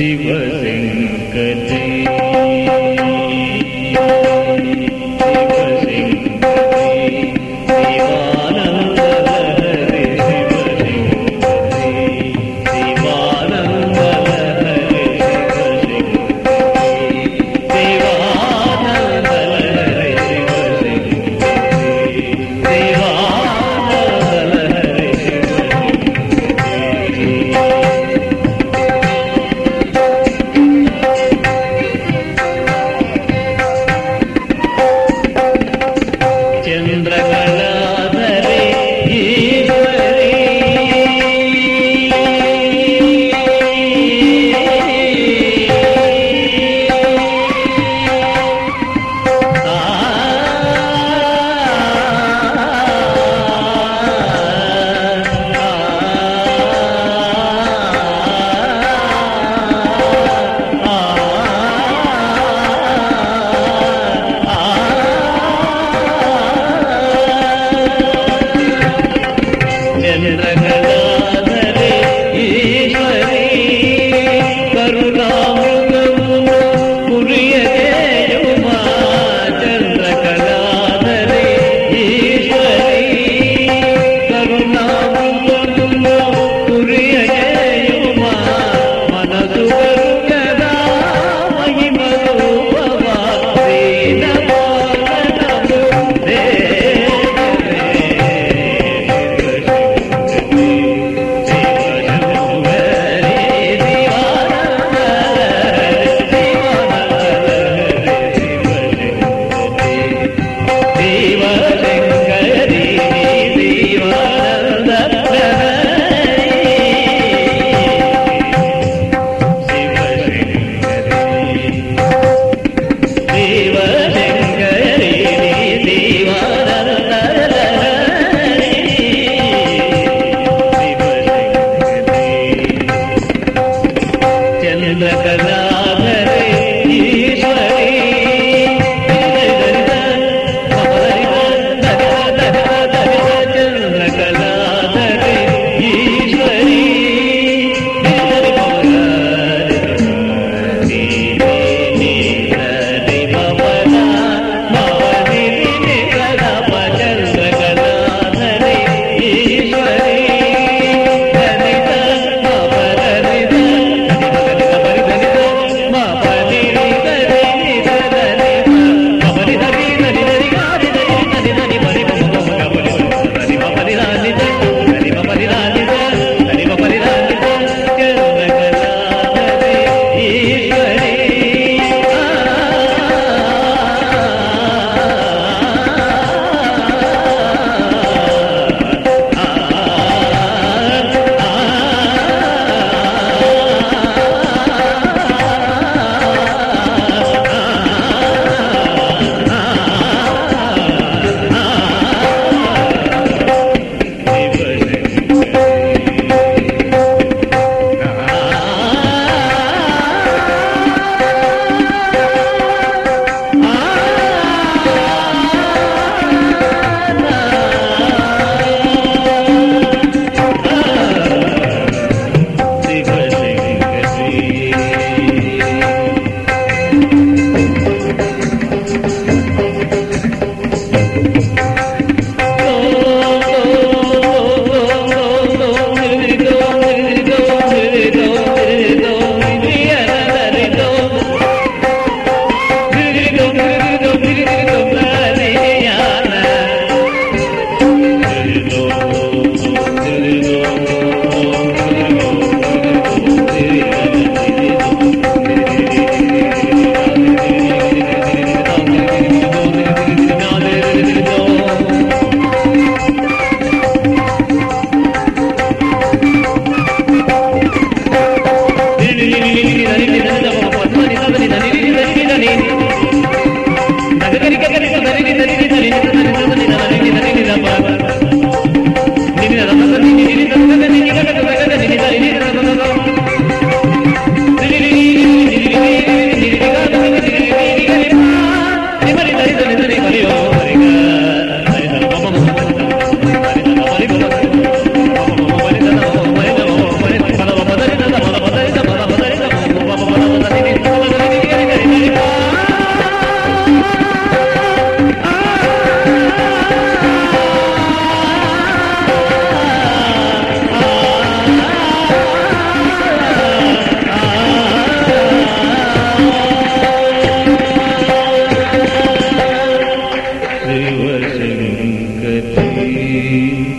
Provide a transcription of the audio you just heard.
Shiv Shankar ni